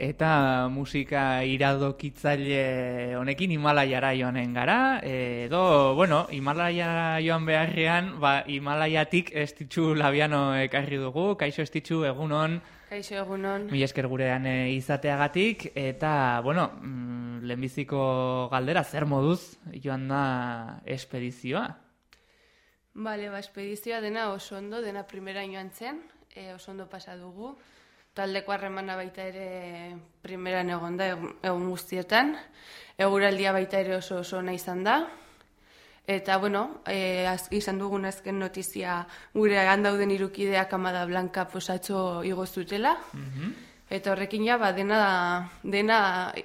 eta musika iradokitzaile honekin Himalaiara joanen gara, edo, bueno, Himalaiara joan beharrean, ba, Himalaiatik estitxu labiano ekarri dugu, kaixo estitxu egunon, Kaixo egunon. Mi esker gurean e, izateagatik, eta, bueno, mm, lehenbiziko galdera, zer moduz joan da espedizioa? Bale, ba, espedizioa dena oso ondo, dena primera joan zen, e, oso ondo pasa dugu. Taldeko harremana baita ere primeran egon da, egun guztietan. Eguraldia baita ere oso oso nahi izan da. Eta, bueno, e, az, izan dugun azken notizia gure handauden irukideak amada blanka posatxo igoztutela. Mm Eta horrekin ja, ba, dena, dena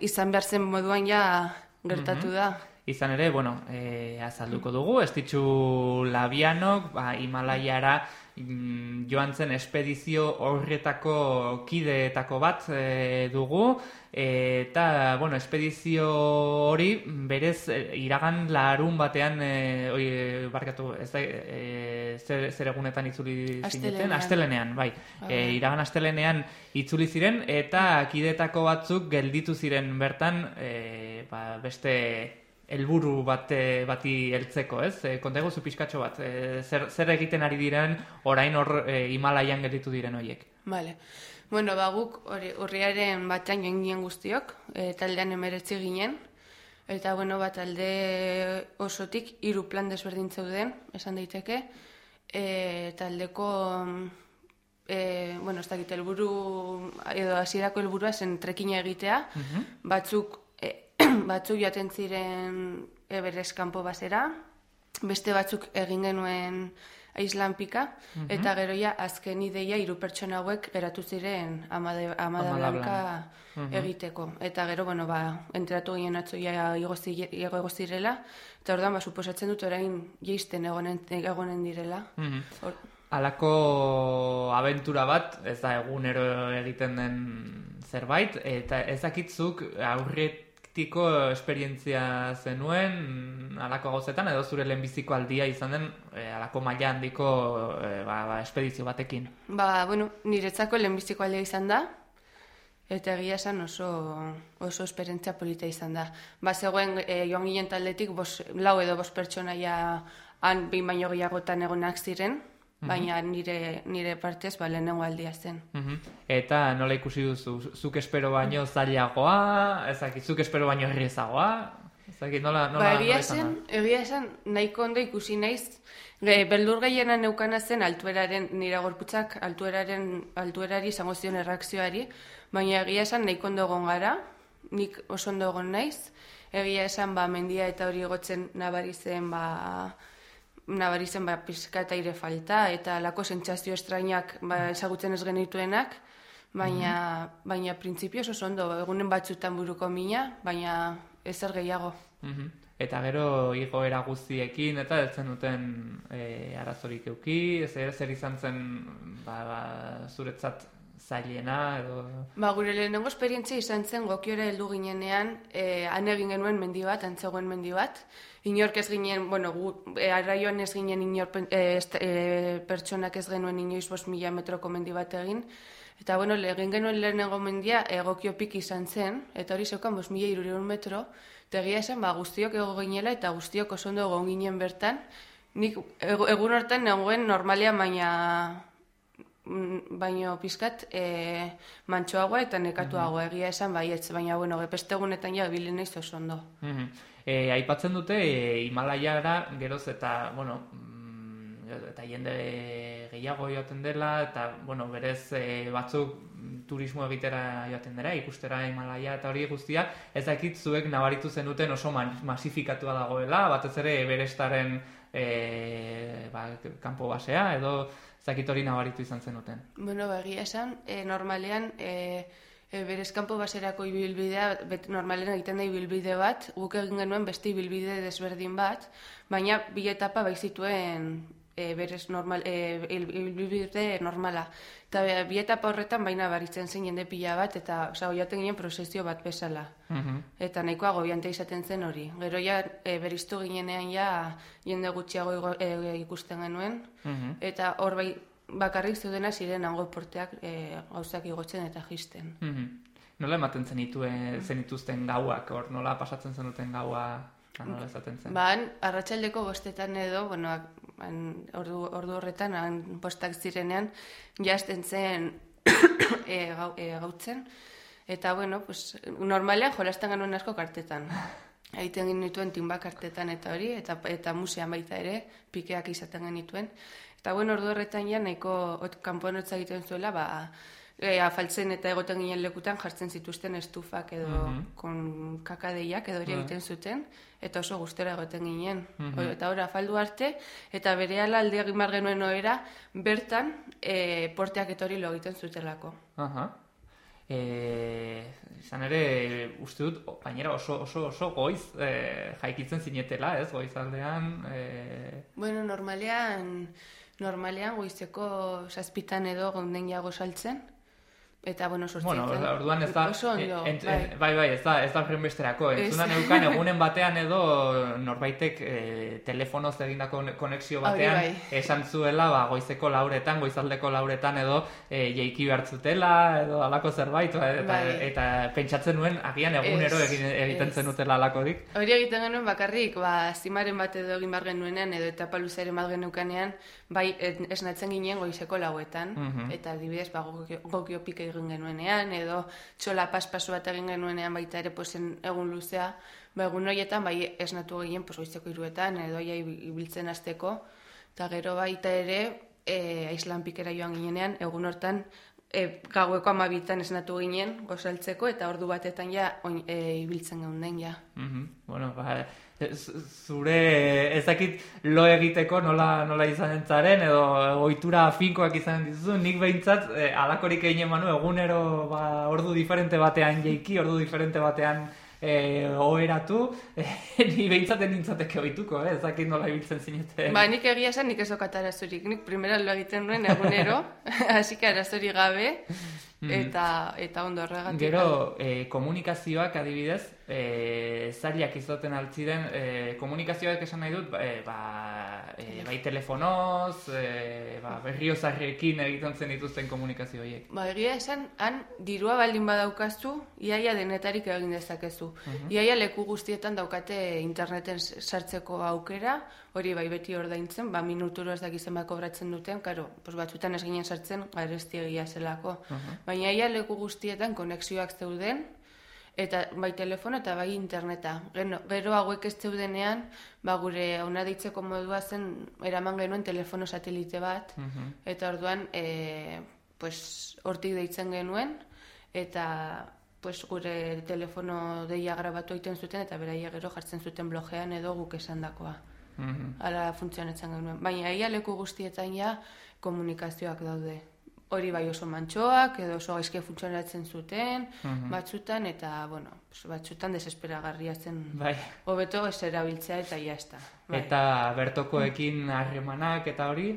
izan behar zen moduan ja gertatu da. Izan ere, bueno, e, azalduko dugu, estitxu labianok, ba, Himalaiara mm, joan zen espedizio horretako kideetako bat e, dugu, eta, bueno, espedizio hori berez e, iragan larun batean, e, oi, barkatu, ez da, e, zer, zer egunetan itzuli zineten? Astelenean, bai. E, iragan astelenean itzuli ziren, eta kideetako batzuk gelditu ziren bertan, e, ba, beste helburu bat bati heltzeko, ez? E, konta eguzu pixkatxo bat, e, zer, zer egiten ari diren orain hor e, Himalaian gelditu diren horiek? Vale. Bueno, ba, guk urriaren batean joan ginen guztiok, e, taldean emeretzi ginen, eta, bueno, bat talde osotik hiru plan desberdin zeuden, esan daiteke, e, taldeko, e, bueno, ez dakit, helburu, edo hasierako helburua zen trekina egitea, batzuk, e, batzuk joaten ziren eberez kanpo basera, beste batzuk egin genuen Aislan pika, mhm. eta gero ja azken ideia hiru pertsona hauek geratu ziren amade, amada, blanka mhm. egiteko. Eta gero, bueno, ba, enteratu ginen atzo ja igo zirela, eta orduan, ba, suposatzen dut orain jeisten egonen, egonen direla. Mm Alako abentura bat, ez da egunero egiten den zerbait, eta ezakitzuk aurret tiko esperientzia zenuen alako gauzetan edo zure lehenbiziko aldia izan den e, alako maila handiko e, ba, ba, espedizio batekin? Ba, bueno, niretzako lehenbiziko aldia izan da eta egia esan oso, oso esperientzia polita izan da. Ba, zegoen e, joan ginen taldetik bos, lau edo bos pertsonaia han behin baino gehiagotan egonak ziren, baina nire, nire partez ba, lehenengo aldia zen. Eta nola ikusi duzu, zuk espero baino zailagoa, ezakit, zuk espero baino herriezagoa, ezakit, nola, nola, ba, egia esan, egia esan, nahiko ondo ikusi naiz, Ge, beldur gehiena neukana zen altueraren, nire gorputzak altueraren, altuerari izango zion erreakzioari, baina egia esan nahiko ondo egon gara, nik oso ondo egon naiz, egia esan ba, mendia eta hori gotzen nabari zen ba, nabari zen ba, pizka eta ire falta, eta lako sentsazio estrainak ba, ezagutzen ez genituenak, baina, mm baina printzipio oso ondo, egunen batzutan buruko mina, baina ezer gehiago. Mm Eta gero igoera guztiekin, eta ez zen duten e, arazorik euki, zer, zer izan zen ba, ba, zuretzat zailena edo... Ba, gure lehenengo esperientzia izan zen gokiora heldu ginenean, e, han egin genuen mendi bat, antzegoen mendi bat. Inork ez ginen, bueno, gu, e, arraioan ez ginen inor e, e, pertsonak ez genuen inoiz bos mila metroko mendi bat egin. Eta, bueno, egin genuen lehenengo mendia egokio pik izan zen, eta hori zeukan bos mila irurion metro, eta egia esan, ba, guztiok ego ginela eta guztiok oso ondo egon ginen bertan. Nik egun hortan nagoen normalia baina baino pizkat e, mantxoagoa eta nekatuagoa mm egia esan baietz, baina bueno, gepestegunetan ja bilen naiz oso ondo. Mm aipatzen dute e, Himalaiara geroz eta bueno, mm, eta jende gehiago joaten dela eta bueno, berez e, batzuk turismo egitera joaten dira, ikustera Himalaia eta hori guztia, ez dakit zuek nabaritu zenuten oso masifikatua dagoela, batez ere Everestaren e, ba, kanpo basea edo zakit hori nabaritu izan zenuten. Bueno, ba, esan, e, normalean, e, e, berez kanpo baserako ibilbidea, bet, normalean egiten da ibilbide bat, guk egin genuen beste ibilbide desberdin bat, baina bi etapa baizituen e, berez normal, e, ibilbide normala. Eta bi etapa horretan baina baritzen zen jende pila bat, eta oza, oiaten ginen prozesio bat bezala. Mhm. Eta nahikoa gobiante izaten zen hori. Gero ja, e, beriztu ginenean ja, jende gutxiago e, ikusten genuen, mhm. eta hor bai, bakarrik zeudena ziren hango porteak e, gauzak igotzen eta jisten. Mm Nola ematen zenituen, zenituzten gauak, hor nola pasatzen zenuten gaua, ba, nola esaten zen? Ba, han, arratsaldeko bostetan edo, bueno, han, ordu, ordu horretan, han postak zirenean, jazten zen e, gau, e, gautzen. Eta, bueno, pues, normalean jolasten genuen asko kartetan. Egiten genituen timbak kartetan eta hori, eta, eta musean baita ere, pikeak izaten genituen. Eta, bueno, ordu horretan ja, nahiko kanponotza egiten zuela, ba, e, afaltzen eta egoten ginen lekutan jartzen zituzten estufak edo mm -hmm. kon kakadeiak edo hori bai. egiten zuten eta oso gustera egoten ginen. Mm Eta ora afaldu arte eta berehala alde egin bar genuen ohera bertan e, porteak etori lo egiten zutelako. Aha. Eh, izan ere uste dut gainera oso oso oso goiz e, jaikitzen zinetela, ez? Goizaldean e... Bueno, normalean normalean goizeko zazpitan edo gonden jago saltzen. Eta, bueno, sortzen. Bueno, orduan ez da... Oso ondo, ent, bai. bai, bai, ez da, ez da besterako. Entzunan eukan, egunen batean edo norbaitek e, telefonoz egindako konexio batean bai. esan zuela, ba, goizeko lauretan, goizaldeko lauretan edo e, jeiki behartzutela edo alako zerbait, ba, eta, bai. eta pentsatzen nuen, agian egunero egin, egiten zen utela alakorik. Hori egiten genuen bakarrik, ba, zimaren bat edo egin bar genuenean edo etapa luzaren bat genukanean, bai, esnatzen ginen goizeko lauetan, uh eta dibidez, ba, gokio pike egin genuenean, edo txola paspasu bat egin genuenean baita ere posen egun luzea, ba egun horietan bai esnatu gehien pos goizeko iruetan, edo aia ibiltzen azteko, eta gero baita ere, e, aizlan pikera joan ginenean, egun hortan, e, gaueko amabitan esnatu ginen, gozaltzeko, eta ordu batetan ja, oin, e, ibiltzen geunden ja. Mm Bueno, ba, zure ezakit lo egiteko nola, nola izan entzaren edo ohitura finkoak izan dituzu, nik behintzat eh, alakorik egin emanu egunero ba, ordu diferente batean jeiki, ordu diferente batean eh, oheratu, eh, ni behintzaten nintzateke ohituko, eh? ezakit nola ibiltzen zinete. Ba, nik egia esan nik ezokata arazorik, nik primera lo egiten nuen egunero, hasi que arazorik gabe. Eta, eta ondo horregatik. Gero, eh, komunikazioak adibidez, e, zailak izaten altziren e, komunikazioak esan nahi dut e, ba, e, bai telefonoz e, ba, berriozarrekin egiten zen dituzten komunikazio horiek. Ba, egia esan, han dirua baldin badaukaztu iaia denetarik egin dezakezu. Uh iaia leku guztietan daukate interneten sartzeko aukera hori bai beti ordaintzen ba, minuturo ez dakizen bako kobratzen duten karo, pos, batzutan ez ginen sartzen garezti egia zelako baina iaia leku guztietan konexioak zeuden eta bai telefono eta bai interneta. Gero, gero hauek ez zeudenean, ba gure ona deitzeko modua zen eraman genuen telefono satelite bat mhm. eta orduan e, pues hortik deitzen genuen eta pues gure telefono deia grabatu egiten zuten eta beraia gero jartzen zuten blogean edo guk esandakoa. Mm Ala funtzionatzen genuen. Baina ia leku guztietan ja komunikazioak daude hori bai oso mantxoak, edo oso eske funtzionatzen zuten, mhm. batzutan, eta, bueno, batzutan desesperagarria zen. Bai. Hobeto ez erabiltzea eta jazta. Bai. Eta bertokoekin harremanak eta hori?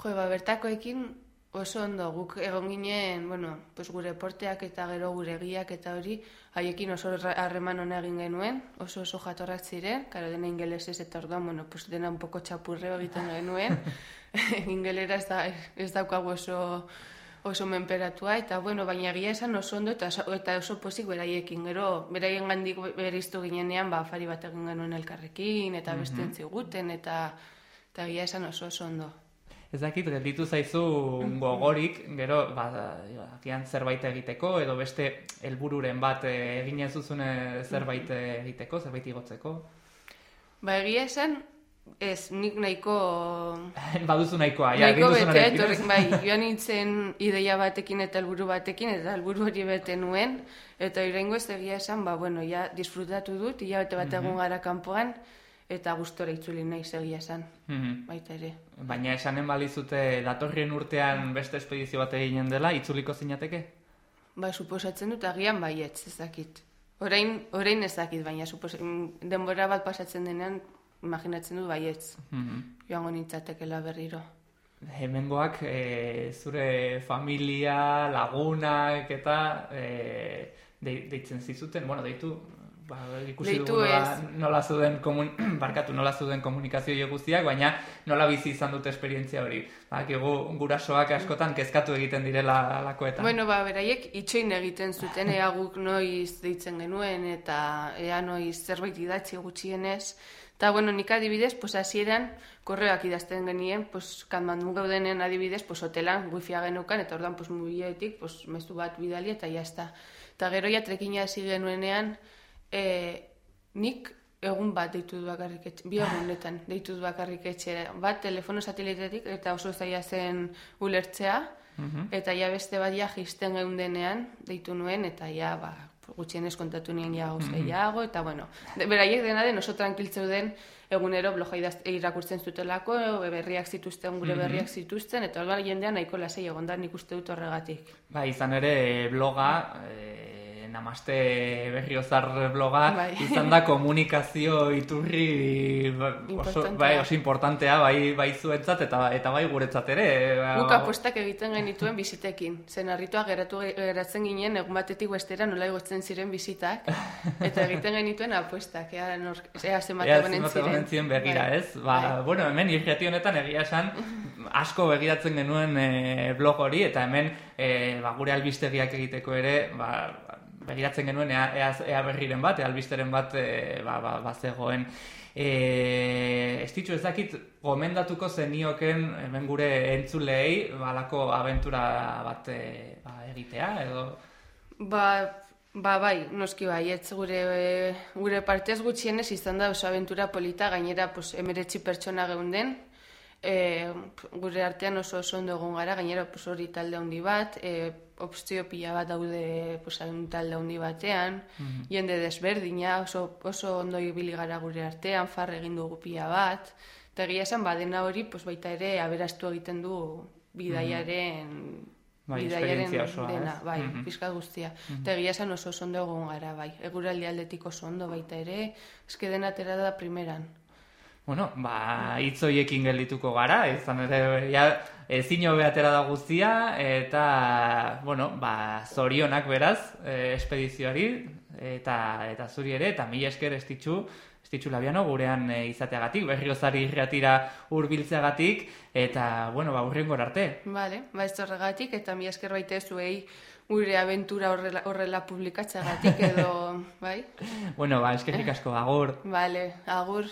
Jo, ba, bertakoekin oso ondo guk egon ginen, bueno, pues gure porteak eta gero gure giak eta hori, haiekin oso harreman hona egin genuen, oso oso jatorrak ziren, karo dena ingelesez eta orduan, bueno, pues dena un poco txapurreo egiten genuen, ingelera ez, da, ez daukagu oso oso menperatua, eta bueno, baina egia esan oso ondo eta, eta oso posik beraiekin, gero beraien gandik beriztu ginenean, ba, afari bat egin genuen elkarrekin, eta mm -hmm. ziguten, eta, eta egia esan oso oso ondo. Ez dakit, gelditu zaizu gogorik, gero, ba, agian zerbait egiteko, edo beste helbururen bat eh, egin ez duzune zerbait egiteko, zerbait igotzeko? Ba, egia esan, Ez, nik nahiko... Baduzu nahikoa, ja, nahiko bete, etorrik, bai, joan nintzen ideia batekin eta helburu batekin, eta helburu hori bete nuen, eta irengo ez egia esan, ba, bueno, ja, disfrutatu dut, ia bete bat egun mhm. gara kanpoan, eta gustora itzuli nahi egia esan, mm baita ere. Baina esanen balizute datorrien urtean beste espedizio bat eginen dela, itzuliko zinateke? Ba, suposatzen dut, agian baietz, ezakit. Orain, orain ezakit, baina supos, denbora bat pasatzen denean, imaginatzen du baietz. Mm -hmm. Joango nintzatekela berriro. Hemengoak e, zure familia, lagunak eta e, de, deitzen zizuten, bueno, deitu ba, ikusi dugu nola, nola zuden komun, barkatu nola zuden komunikazio guztiak, baina nola bizi izan dute esperientzia hori. Ba, gurasoak askotan kezkatu egiten direla lakoetan. Bueno, ba, beraiek itxoin egiten zuten, ea guk noiz deitzen genuen, eta ea noiz zerbait idatzi gutxienez. Eta, bueno, nik adibidez, pues, hasieran korreoak idazten genien, pues, kanmandu gaudenen adibidez, pues, hotelan, wifia genukan, eta ordan, pues, mubietik, pues, mezu bat bidali, eta jazta. Eta gero ja trekina hasi genuenean, e, nik egun bat deitu dut bakarrik etxe, bi egunetan deitu dut bakarrik etxera. Bat telefono satelitetik eta oso zaila zen ulertzea, Mhm. eta ja beste bat ja jisten geundenean deitu nuen, eta ja, ba, gutxienez kontatu nien ja gauza gehiago, eta bueno, de, beraiek dena den oso tranquiltzeu den egunero bloga idaz- irakurtzen zutelako, e, berriak zituzten, gure berriak zituzten, eta orduan jendean nahiko lasei egon da nik uste dut horregatik. Ba, izan ere bloga, e, namaste berriozar bloga, Bai. izan da komunikazio iturri ba, oso, bai, oso importantea, bai, bai zuentzat eta, eta bai guretzat ere. Guk apostak egiten genituen bizitekin. Zen harrituak geratu geratzen ginen egun batetik bestera nola igotzen ziren bizitak. Eta egiten genituen apuestak, ea, nor, ea zenbat egonen ziren. ziren begira, Bai. ez? Ba, Bai. bueno, hemen irrati honetan egia esan asko begiratzen genuen e, blog hori eta hemen e, ba, gure albistegiak egiteko ere ba, begiratzen genuen ea, ea, ea berriren bat, ea albisteren bat e, ba, ba, ba zegoen. E, ez ditxu ez dakit gomendatuko zenioken hemen gure entzulei balako abentura bat e, ba, egitea edo... Ba, ba bai, noski bai, ez gure, gure partez gutxienez izan da oso aventura polita, gainera pues, emeretzi pertsona geunden, e, gure artean oso oso ondo egon gara, gainera pues, hori talde handi bat, e, opzio pila bat daude pues, talde handi batean, jende desberdina, oso, oso ondo ibili gara gure artean, far egin dugu pila bat, eta egia esan badena hori pues, baita ere aberastu egiten du bidaiaren Bai, bidaiaren esperientzia osoa, dena, ez? bai, Mhm. pixka guztia. Eta egia esan oso ondo egon gara, bai. Eguraldi aldetik oso ondo baita ere, eske dena atera da primeran. Bueno, ba, hitz horiekin geldituko gara, izan ere, ja, ezin hobe atera da guztia, eta, bueno, ba, zorionak beraz, e, espedizioari, eta, eta zuri ere, eta mila esker estitzu, estitzu labiano, gurean e, izateagatik, berriozari irratira hurbiltzeagatik, eta, bueno, ba, urrengo arte. Vale, ba ez horregatik, eta mi esker baita zuei gure aventura horrela, horrela publikatzagatik edo, bai? Bueno, ba, eskerrik asko, agur. Vale, agur.